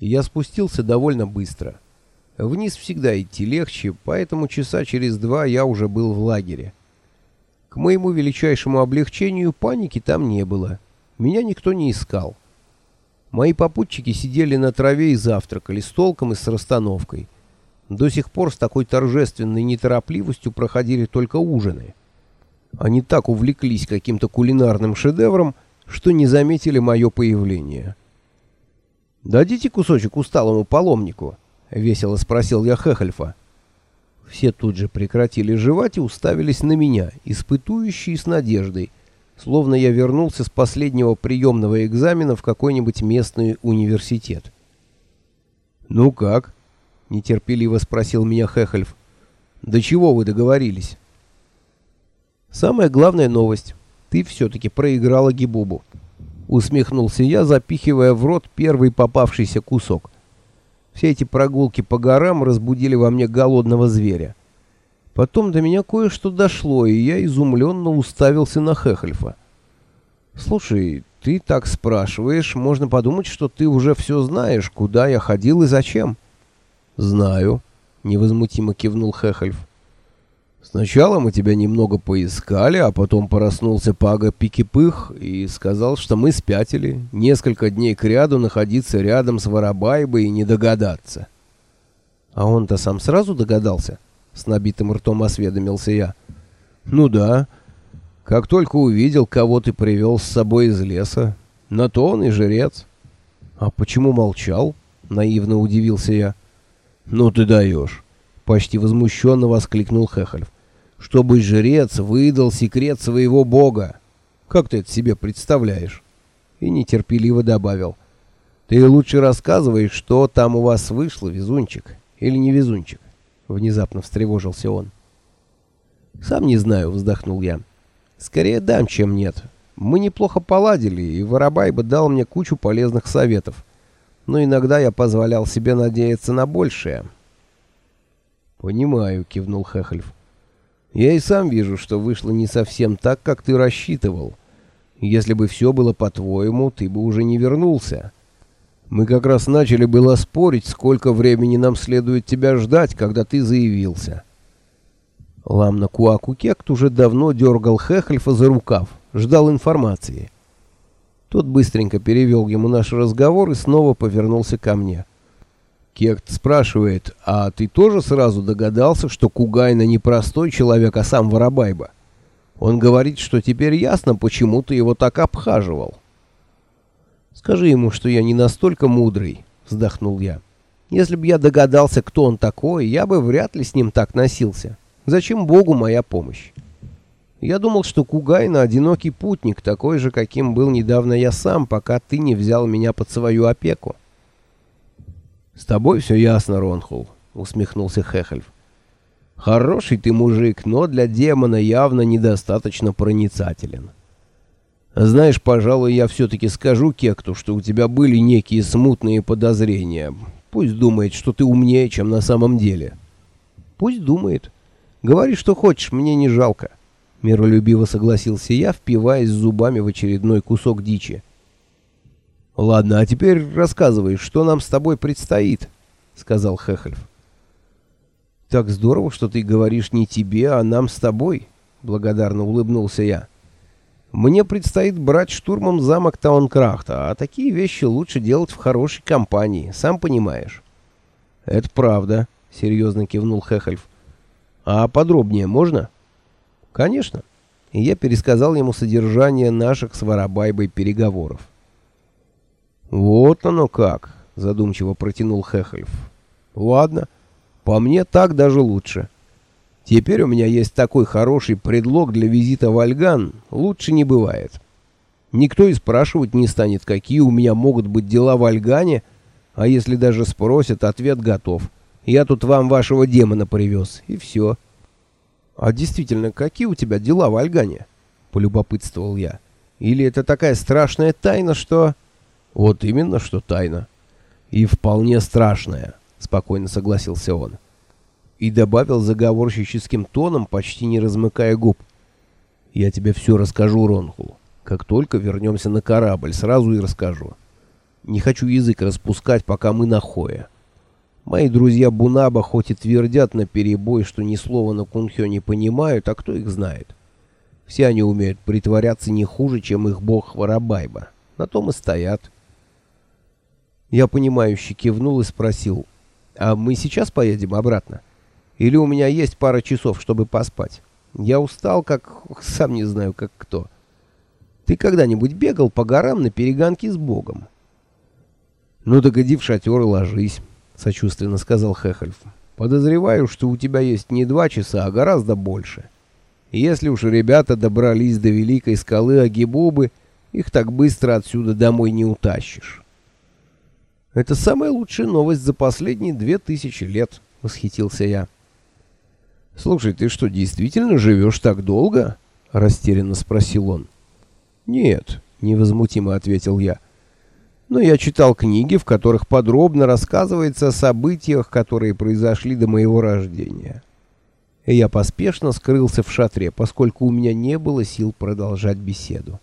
Я спустился довольно быстро. Вниз всегда идти легче, поэтому часа через два я уже был в лагере. К моему величайшему облегчению паники там не было. Меня никто не искал. Мои попутчики сидели на траве и завтракали с толком и с расстановкой. До сих пор с такой торжественной неторопливостью проходили только ужины. Они так увлеклись каким-то кулинарным шедевром, что не заметили мое появление. «Дадите кусочек усталому паломнику?» — весело спросил я Хехельфа. Все тут же прекратили жевать и уставились на меня, испытующие с надеждой, словно я вернулся с последнего приемного экзамена в какой-нибудь местный университет. «Ну как?» — нетерпеливо спросил меня Хехельф. «До чего вы договорились?» «Самая главная новость. Ты все-таки проиграла Гибубу». Усмехнулся я, запихивая в рот первый попавшийся кусок. Все эти прогулки по горам разбудили во мне голодного зверя. Потом до меня кое-что дошло, и я изумленно уставился на Хехельфа. «Слушай, ты так спрашиваешь, можно подумать, что ты уже все знаешь, куда я ходил и зачем». «Знаю», — невозмутимо кивнул Хехельф. Сначала мы тебя немного поискали, а потом проснулся Пага Пикипых и сказал, что мы спятили, несколько дней кряду находиться рядом с Воробайбой и не догадаться. А он-то сам сразу догадался? С набитым ртом осведомился я. Ну да. Как только увидел, кого ты привел с собой из леса, на то он и жрец. А почему молчал? Наивно удивился я. Ну ты даешь. Почти возмущенно воскликнул Хехельф. Чтобы жрец выдал секрет своего бога. Как ты это себе представляешь? И нетерпеливо добавил. Ты лучше рассказывай, что там у вас вышло, везунчик. Или не везунчик? Внезапно встревожился он. Сам не знаю, вздохнул я. Скорее дам, чем нет. Мы неплохо поладили, и Воробайба дал мне кучу полезных советов. Но иногда я позволял себе надеяться на большее. «Понимаю», — кивнул Хехельф. «Я и сам вижу, что вышло не совсем так, как ты рассчитывал. Если бы все было по-твоему, ты бы уже не вернулся. Мы как раз начали было спорить, сколько времени нам следует тебя ждать, когда ты заявился». Ламна Куакукект уже давно дергал Хехельфа за рукав, ждал информации. Тот быстренько перевел ему наш разговор и снова повернулся ко мне. Кект спрашивает, а ты тоже сразу догадался, что Кугайна не простой человек, а сам Воробайба? Он говорит, что теперь ясно, почему ты его так обхаживал. Скажи ему, что я не настолько мудрый, вздохнул я. Если бы я догадался, кто он такой, я бы вряд ли с ним так носился. Зачем Богу моя помощь? Я думал, что Кугайна одинокий путник, такой же, каким был недавно я сам, пока ты не взял меня под свою опеку. «С тобой все ясно, Ронхул», — усмехнулся Хехельф. «Хороший ты мужик, но для демона явно недостаточно проницателен. Знаешь, пожалуй, я все-таки скажу Кекту, что у тебя были некие смутные подозрения. Пусть думает, что ты умнее, чем на самом деле». «Пусть думает. Говори, что хочешь, мне не жалко». Миролюбиво согласился я, впиваясь зубами в очередной кусок дичи. «Ладно, а теперь рассказывай, что нам с тобой предстоит», — сказал Хехельф. «Так здорово, что ты говоришь не тебе, а нам с тобой», — благодарно улыбнулся я. «Мне предстоит брать штурмом замок Таункрахта, а такие вещи лучше делать в хорошей компании, сам понимаешь». «Это правда», — серьезно кивнул Хехельф. «А подробнее можно?» «Конечно». И я пересказал ему содержание наших с Воробайбой переговоров. «Вот оно как!» — задумчиво протянул Хехельф. «Ладно, по мне так даже лучше. Теперь у меня есть такой хороший предлог для визита в Альган, лучше не бывает. Никто и спрашивать не станет, какие у меня могут быть дела в Альгане, а если даже спросят, ответ готов. Я тут вам вашего демона привез, и все». «А действительно, какие у тебя дела в Альгане?» — полюбопытствовал я. «Или это такая страшная тайна, что...» Вот именно, что тайна. И вполне страшная, спокойно согласился он. И добавил заговорщическим тоном, почти не размыкая губ. Я тебе все расскажу, Ронхул. Как только вернемся на корабль, сразу и расскажу. Не хочу язык распускать, пока мы на хое. Мои друзья Бунаба хоть и твердят на перебой, что ни слова на кунхё не понимают, а кто их знает. Все они умеют притворяться не хуже, чем их бог Воробайба. На том и стоят. Я понимающе кивнул и спросил, «А мы сейчас поедем обратно? Или у меня есть пара часов, чтобы поспать? Я устал, как... сам не знаю, как кто. Ты когда-нибудь бегал по горам на перегонки с Богом?» «Ну так иди в шатер и ложись», — сочувственно сказал Хехельф. «Подозреваю, что у тебя есть не два часа, а гораздо больше. Если уж ребята добрались до великой скалы Агибобы, их так быстро отсюда домой не утащишь». «Это самая лучшая новость за последние две тысячи лет», — восхитился я. «Слушай, ты что, действительно живешь так долго?» — растерянно спросил он. «Нет», — невозмутимо ответил я. «Но я читал книги, в которых подробно рассказывается о событиях, которые произошли до моего рождения». И я поспешно скрылся в шатре, поскольку у меня не было сил продолжать беседу.